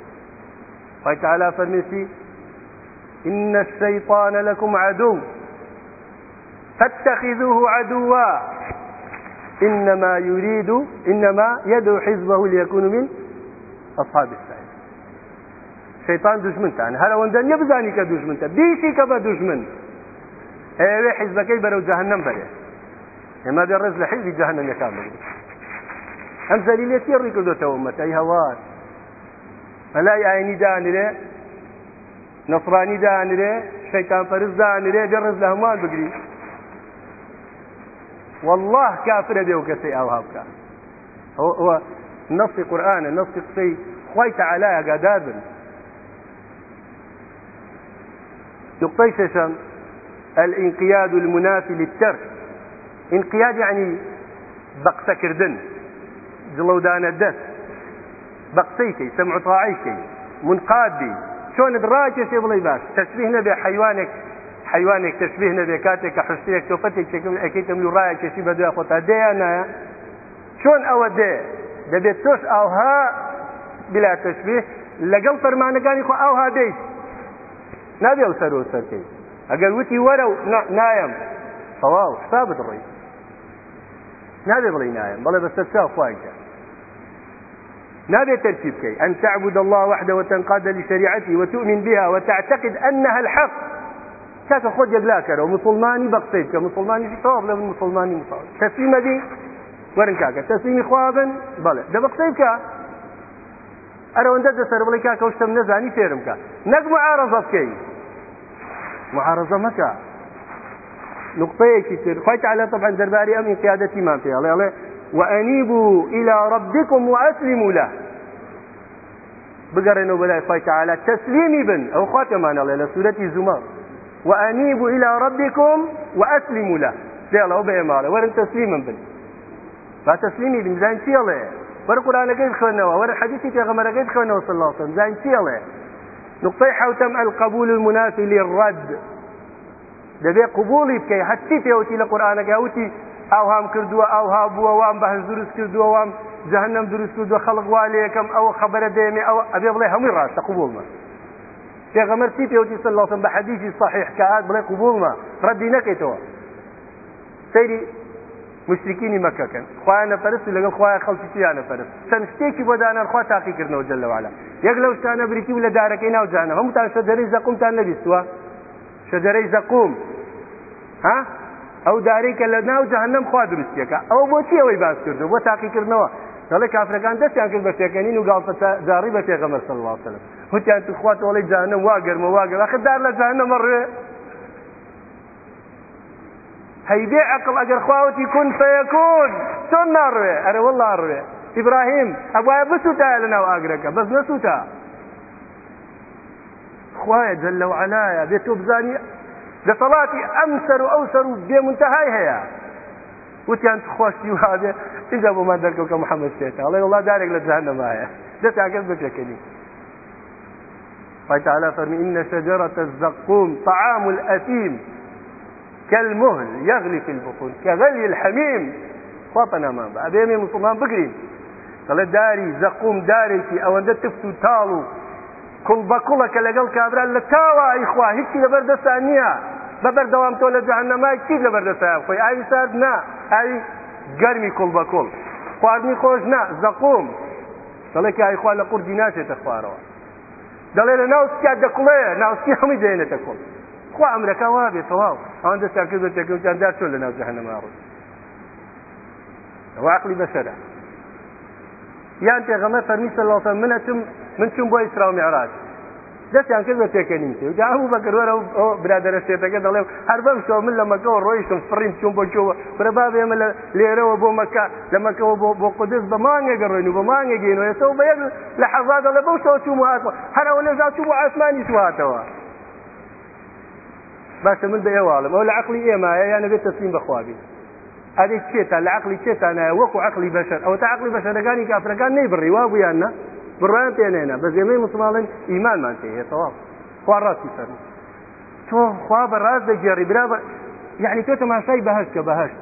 Speaker 1: وتعالا فرميتي إن الشيطان لكم عدو فاتخذوه عدوا إنما يريد إنما يدعو حزبه ليكون من أصحاب السعير شيطان دشمن تان هل وندن يبزاني كدشمن تا بيشي كبا دشمن ايوه حزبك برو جهنم بره اما در رزل حزب جهنم يكامل ام زليلتي الركض تومت اي هوات بەلای ئاینی دانرێ نەفرانی دانرێ شەیتان پەرز دانرێ گەڕز لە هەمووان بگری والله کافرە دێ و کەسی ئاوا بکە ئەوە نەسی قورآانە نەسی قسەی خی تەعالا ئەگادار بن نقطەی ششم الانقياد المنافي للترك انقياد يعني بقسەکردن جڵەودانە دەست بە قسەیکەی سەمعتاعیکەی منقادی چۆنت ڕاکێشێ بڵی باش تەشبیه نەبێ حیوانێک حیوانێک تەشبیه نەبێ کاتێک کە حشتێک تۆپەتێکم ئەکەیتم و ڕایە کێشی بەدوای خۆتا دەیان نایە چۆن ئەوە دێ دەبێت تۆش ئاها بلا تەشبیه لەگەڵ فەرمانەکانی خۆ ئاها دەیت نابێ و سەر و سەرکەی ئەگەر وتی وەرە و نایم تەواو حسابت ڕێی نابێ بڵی نایم بەڵێ بەسەر چاخوایکە نابێت ترتیب بکەیت ئەن تعبد الله وحده وتنقاد لشريعته وتؤمن بها وتعتقد أنها الحق کاکە خۆت جگلاکەرەوە مسلمانی بەقسەی بکە مسلمانی تاواب لە مسلمانی مساڵ تەسلیمە دی وەرن کاکە تەسلیمی خوابن بەڵێ دە بەقسەی بکە ئەرەوەندە دەسەر بڵی کاکە شتم نەزانی فێرم بکە نەک معارەزە بکەی معارەزە مەکە نقطەیەکی تر خۆیت على طبعا دەرباری ئەم قیادەتیمان پێڵێ وأنيبوا إلى ربكم وأسلموا له بگەڕێنەوە بەلای خی تعالا تەسلیمی بن ئەو خواتەمانەڵێ لە سوورەتی زومان وأنيبوا إلى ربكم وأسلموا له سيلا وبي مالا ورن تسليما بن فتسليمي بن زين سيلا ورن قرآن قيد خلنوا ورن حديثي في غمر قيد خلنوا صلى الله عليه وسلم زين سيلا نقطة حوتم القبول المنافي للرد دبي قبولي بكي حتى في أوتي لقرآن قاوتي أوهام كردوا أوهابوا وام بهن زرس كردوا وام جەهنم دروست و دو خەڵق وا لێکم ئەوە خبرە دێمێ ئەو ئەبێ بڵێ هەمووی ڕاستە قوبولمە پێغەمەر چی پێوتی سەلاتم بە حەدیثی صحیح کات بڵێ قوبولمە ڕەدی نەکەیتەوە سەیری مشرکینی مەکەکەن خۆیان نەپەرست و لەگەڵ خۆیان خەڵکی چیان نەپەرست چەند شتێکی بۆ دانەرخوا تاقیکردنەوە جلەوەوالا یەک لەو شتانە بریتی و لە دارەکەی ناوجانە هەمووتان شەدەرەی زەقومتان نەبیستوە شەدەرەی زەقوم ها ئەو دارێکە لە ناو جەهنم خوا دروستیەکە ئەو بۆچی ئەوەی باز کردو بۆ تاقیکردنەوە دەڵێ کافرەکان دەستیان کرد بە تێکەنین و گاڵپەداری بە پێغەمە سەڵواسەلم وتیان توخوات وڵی جانم واگەرمە واگەر خدار لە جانەمە ڕێ هەیبێ عقل ئەگەر خواوەتی کون فەیەکۆن تۆن ناڕوێ ئەرە وڵا ڕوێ ئیبراهیم ئەوایە بسووتە لەناو ئاگرەکە بەس نەسووتە خوایە جەل لەو علایە بێت تۆ بزانی دەسەڵاتی ئەم سەر و ئەو سەر و بێ منتەهای هەیە وتیان خۆشتی وابێ اینجا بۆمان دەرکەوکە محەممەد سێتە ئەڵێ وڵا دارێک لە جان نەمایە دەتاکەس بچەکەنی فتعالى فرمي إن شجرة الزقوم طعام الأثيم كالمهل يغلي في البخون كغلي الحميم خواطنا ما أبي من مسلمان بقرين قال داري زقوم داري أو أن تفتو تالو كل بكلك لقل كابران لتاوى إخوة هيك لبردسانية بەبەردەوام تۆ لە جوهنەمای چیت لە بەردەسایە خۆی ئاوی سارد نا ئاوی گەرمی کڵ بە کڵ خواردنی خۆش نا زەقوم دەڵێکی ئایخوا لە قوردی ناچێتە خوارەوە دەڵێ لە ناوسکیا دەکڵێ ناوسکی هەمی دێنێتە کڵ خوا ئەمرەکە وا بێت تەواو ئەوان دەستیان کرد بە تێکەوتیاندا چۆن لە ناو جەهنەما ڕوو واقلی بەسەرە یان پێغەمە فەرمی سەڵاتە منەتم من چم بۆ ئیسرا و میعراج دەستیان کرد بە پێکەنیم تێدا هەموو بەکەوەرە برادرە سێتەکە دەڵێ هەر بەم شەوە من لە مەکەەوە ڕۆیشتم فڕیم چۆن بۆ چۆوە برەبابێ من لە لێرەوە بۆ مەکە لە مەکەەوە بۆ بۆ قدس بە مانگە ڕێن و بە مانگە گەینەوەێتەوە بە لە حەزادە لە بەو شەوە چوم هاتەوە هەرەوە لەزا چوم بۆ ئاسمانی سواتەوە باشە من بە ئێواڵم ئەو لە عقلی ئێمایە یانە بێت تەسلیم بەخوابی ئەدێک چێتە لە عقلی چێتانایە وەکو عقلی بەشەر ئەوە تا عقلی بەشەرەکانی کافرەکان نەی بڕیوا بوویان نە بڕیان پێێنە بە زێمەی مسلمانڵێن ئیمانمان پێهێتەوە خوا ڕاستی فەر تۆ خوا بە ڕاست دەگێڕی برا یعنی تۆ تەماشای بەهشت کە بەهشت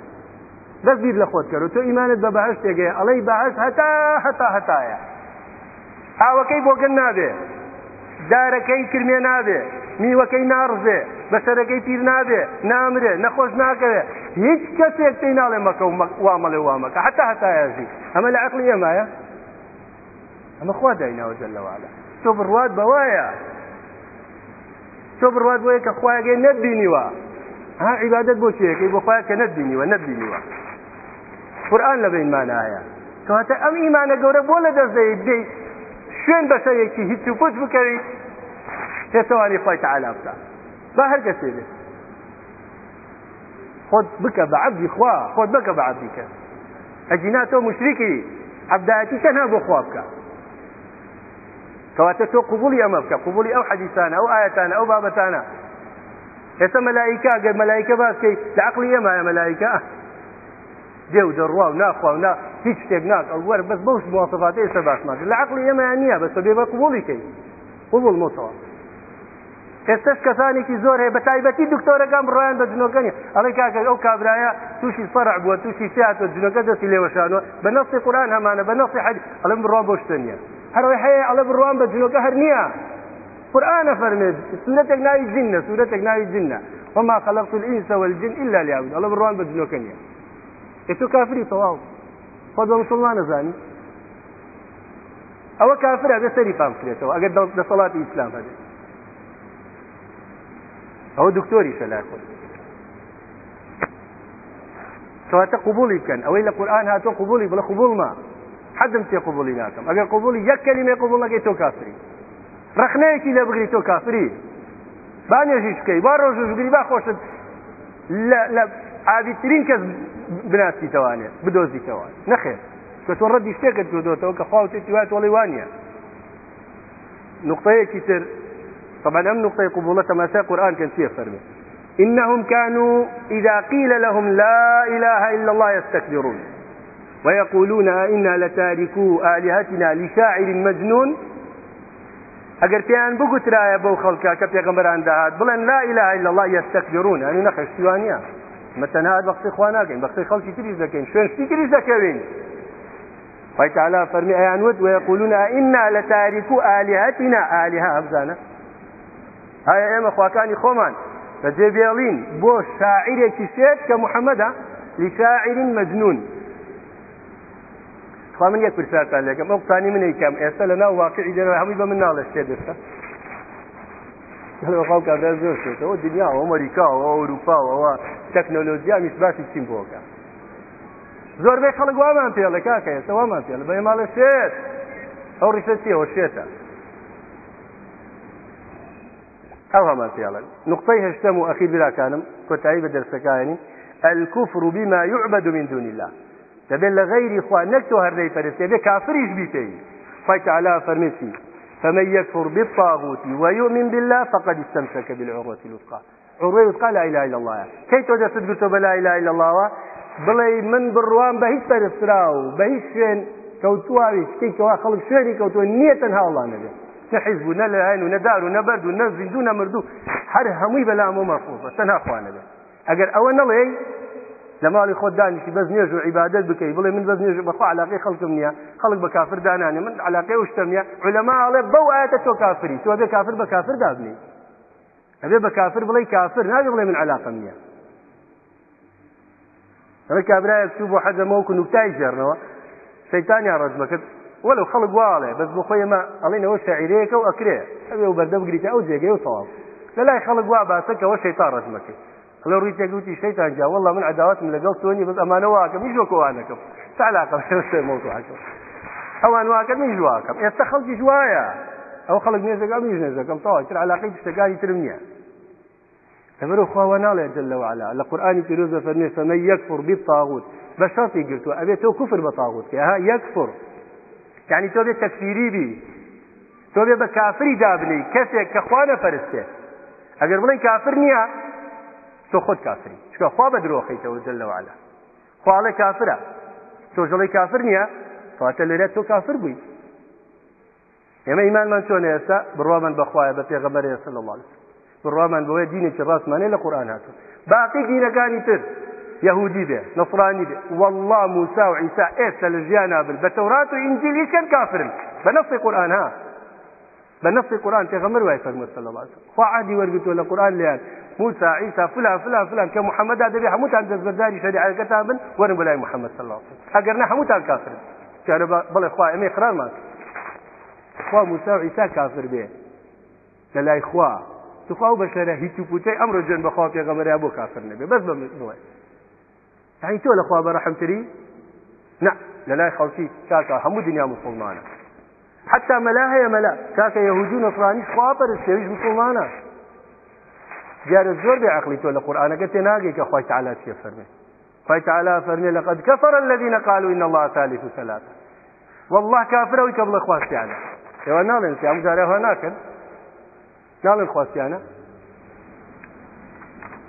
Speaker 1: بەس بیر لە خۆت کرد تۆ ایمانت بە بەهشت تێگەی ئەڵەی بەهشت هەتا هەتا هەتایە ئاوەکەی بۆگەن نادێ دارەکەی کرمێ نادێ میوەکەی ناڕزێ بەسەرەکەی پیر نادێ نامرێ نەخۆش ناکەوێ هیچ کەسێک پێی ناڵێ مەکە وامەڵێ وامەکە حتا هەتایەژی ئەمە لە عقلی ئێمایە ئەمە خوا دایناوە جلەوەعالا تۆ بڕوات بەوایە تۆ بڕوات بۆیە کە خوایگەی نەبینیوە ها عیبادت بۆ چیەکەی بۆ خوایە کە نەبینیوە نەبینیوە قورآن لە بینمانایە کەواتە ئەم ئیمانە گەورە بۆ لە دەستدەی بدەی شوێن بەسەرێکی هیچ و پوچ بکەوی تێتەوانی خۆی تعالا بکە با هەر کەسێ بێت خۆت بکە بە عەبدی خوا خۆت بەکە بە عەبدیکە ئەجینا تۆ مشریکی عەبدایەتی تەنها بۆ خوا بکە کەواتە تۆ قوبولی ئەمە بکە قوبولی ئەو حەدیسانە ئەو ئاەتانە ئەو بابەتانە ئێستا مەلایکا گەر مەلایکە باسکەی تعقلی ئێمایە مەلایکە دێ و دەڕوا و ناخوا و هیچ شتێک ناک ئەوەر بەس بەوش موافقات ئێستا باشماکە لە عقلی ئێمەیان نییە بەسە بێ بە قوبولیکەی قوبول مۆتەوە ئێستش کەسانێکی زۆر هەیە بە تایبەتی دکتۆرەکان بڕۆیان بە جنۆکەنی ئەڵی کاکە ئەو کابراایە تووشی فەرع بووە تووشی سیاتۆ جنەکە دەستی لێوەشانەوە بە نەستی قوران هەمانە بە نەستی حەج ئەڵم بڕۆ بۆشتنیە هەروەی هەیە ئەڵە بڕوان بە جنۆکە هەر نییە قورآانە فەرمێت سوورەتێک ناوی جینە سوورەتێک ناوی جینە وما خلقت الإنس والجن إلا ليعبدون الله بروان بدنو كنيا إتو كافري تواو خذ مسلمان زاني أو كافر هذا سري فام كريتو أقد ده صلاة الإسلام هذا أو دكتوري شلاكو سواتا قبولي كان أو إلا قرآن هاتو قبولي بلا قبول ما حەدم پێ قوبولی ناکەم ئەگەر قوبولی یەک کەلیمێ قوبول نەکەی تۆ کافری ڕخنەیەکی لە بگری تۆ کافری با نێژیش بکەی با ڕۆژژگری با خۆشت لە ئاویترین کەس بناسی توانێت بدۆزی توان نەخێت کە تۆ ڕەدی شتێکت دۆتەوە کە خواوتێتی وای تۆڵی وانە نقطەیەکی تر طبعا ئەم نقطەی قوبوڵە تەماسای قورآن کە چیە فەرمێت إنهم كانوا إذا قيل لهم لا إله إلا الله يستكبرون ويقولون إنا لتاركو آلهتنا لشاعر مجنون ئەگەر پێیان بگوترایە بەو خەڵکە کە پێغمبەران داهات بڵێن لا إله إلا الله يستكبرون ئەنی نەخشتیوانە مەتەنات بەختی خوا ناگەین بەختی خەڵکی تریز دەکەین شوێن شتی تریز دەکەوین فایتەعالا فەرمی ئەیان وت ويقولون إنا لتاركو آلهتنا آلهة ئەبزانە هەیا ئێمە خواکانی خۆمان بەجێ بێڵین بۆ شاعیرێکی شێت کە محەممەدا لشاعر مجنون خوا من یەک پرسیارتان لێکم ئەو قسانی من یکەم ئێستا لە ناو واقعی دەرەوە هەمووی بە من ناڵە شتێ دەستا خاو کادا زۆر شێتەوە دنیا و ئەمریکاەوە ئەوروپاەوە تەکنۆلۆزییا میسباتی چیم بۆکە زۆربەی خەڵک وامان پێڵە کاکە ئێستا وامان پێڵ بە ماڵە شێت ئەو ڕیسەسیەوە شێتە ئەو هەمان پێڵە نقطەی هەشتم و ئەخی براکانم کۆتایی بە دەرسەکانی الكفر بما يعبد من دون الله دەبێت لە غیری خوا نەک تۆ هەردەی پەرستێ بێ کافریش بیکەی خی تعالا فەرمێسی فمن يكفر بالطاغوت ويؤمن بالله فقد استمسك بالعروة الوثقى عروة الوثقى لا إله إلا الله كي تودا سدقتو بلا إله إلا الله بڵێ من بڕوان بە هیچ پەرسترا و بە هیچ شوێن کەوتواوی شتێکەوە خەڵک شوێنی کەوتوە نیەتەن هاوڵانە بێت نەحیزبوو نە لەلاەن و نەدار و نەبەرد و نەزیندو نەمردوو هەر هەمووی بەلام و مەخۆفە تەناخواانە بێت ئەگەر ئەوە نەڵێ لە ماڵی خۆ دانیشی بەز نێژ و عیبادت بکەی بڵێ من بەز نێژ بەخوا علاقی خەڵکم نییە خەڵک بە کافر دانانێ من علاقی وشتم نیە علەما ئاڵێ بەو ئاەتە تۆ کافری تۆ بێ کافر بە کافر دابنی ئەبێ بە کافر بڵێ کافر ناوێ بڵێ من علاقم نییە ئەمە کابراایە بچوو بۆ حەزەمە وکو نوتای ژێرنەوە شەیتانیا ڕزمەکرد وەلو خەڵک واڵێ بەس بۆ خۆیمە ئەڵینەوە شاعیرەیەەکە و ئەکرێ ئەوێ و بەردەبگریتە ئەو جێگەی و تەواو لە لای خەڵک وا باسەکەەوە شەیتا ڕزمەکرد لە ڕووی تێگوتی شتەیتان جا وڵە من عداوتم لەگەڵ تۆنی بز ئەمانەوە واکەم میژۆ کۆوانەکەم تالاقم مەوتوحەکەم ئەوان واکە میژ واکەم ئێستا خەڵکی جوایە ئەو خەڵک نێزەکە میژ نێزەکەم تاواتر علاقی پشتەکانی ترم نییە لەبەر خواوە ناڵێ دل لەوەعالا لە قورآانی پیرۆز بە فەرمێ فەمە یەک فڕ بی تاغوت بە شەڵی گرتووە ئەبێت تۆ کوفر بە تاغوت کە یەک فڕ یعنی تۆ بێت تەفسیری بی تۆ بێ بە کافری دابنی کەسێک کە خوانە پەرستێ ئەگەر بڵێن کافر نییە تۆ خۆت کافری چکە خوا بە درۆخیتەوە جل لەوەعالا خواڵە کافرە تۆ ژەڵی کافر نییە فاتە لێرە تۆ کافر بووی ئێمە ئیمانمان چۆنە ئێستا بڕوامان بەخوایە بە پێغەبەرێ سڵ الله بڕوامان بەوەی دینێکی ڕاستمانەی لە قورآان هاتو باقی دینەکانی تر یهودی بێ نفرانی بێ والله موسا و عیسا ئێستا لە ژیان نابن بە تەورات و ئینجیلی چەند کافرن بە نەفی قورآان ها بە نفی قورآان پێغەمەر وای فەرمە سەلڵات خوا عادی وەرگتووە لە قورآان لیان موسى عيسى فلان فلان فلان كمحمد هذا بي حموتان دزبرداري شريعتان بن ورن بلاي محمد صلى الله عليه وسلم اگر نه حموتان كافر كان بلا اخوا امي اقرار ما اخوا موسى وعيسى كافر به لا اخوا تخوا بشره هيتو بوتي امر جن بخوا پیغمبر ابو كافر نبي بس بمنوع يعني تو الاخوا برحمتري نه لەلای خەڵکی کاکە هەموو دنیا مسلمانە حتا مەلا هەیە مەلا کاکە یهودی و نفرانی خواپەرستێویش مسلمانە جارە زۆر بێ عقلی تۆ لە قورآانەکە تێ ناگەی کە خخوای تعالا چیە فەرمێ خی تعالا فەرمێ لە قەت کەفەر الذيە قالو إن الله ثالث ثلاث والله کافرەوەی کە بڵە خواستیانە ئێوە ناڵێن سیام جارەوە ناکەن ناڵێن خواستیانە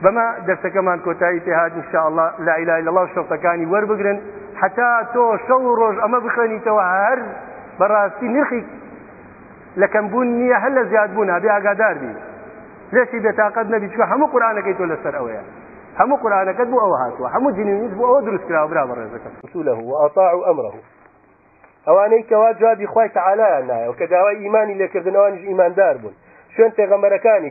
Speaker 1: بەما دەستەکەمان کۆتایی تێهات انشاءله لا ئیلا لەڵاو شەڵتەکانی وەربگرن حتا تۆ شەڵ و ڕۆژ ئەمە بخێنیتەوە هەر بەڕاستی نرخی لەکەمبوون نییە هەر لە زیادبوون هەبێ ئاگادار بین ليش بتاقد نبي شو هم قرآن كيتوا للسرعوية هم قرآن كتبوا أو هاتوا هم جنينيس بوا أو درس كلا برا برا رسوله وأطاعوا أمره ئەوانەی کەوا جوابی خی تعاالە نایە و کە داوای ایمانی لێکردنەوانیش ئیماندار بوون شوێن پێغەمبەرەکانی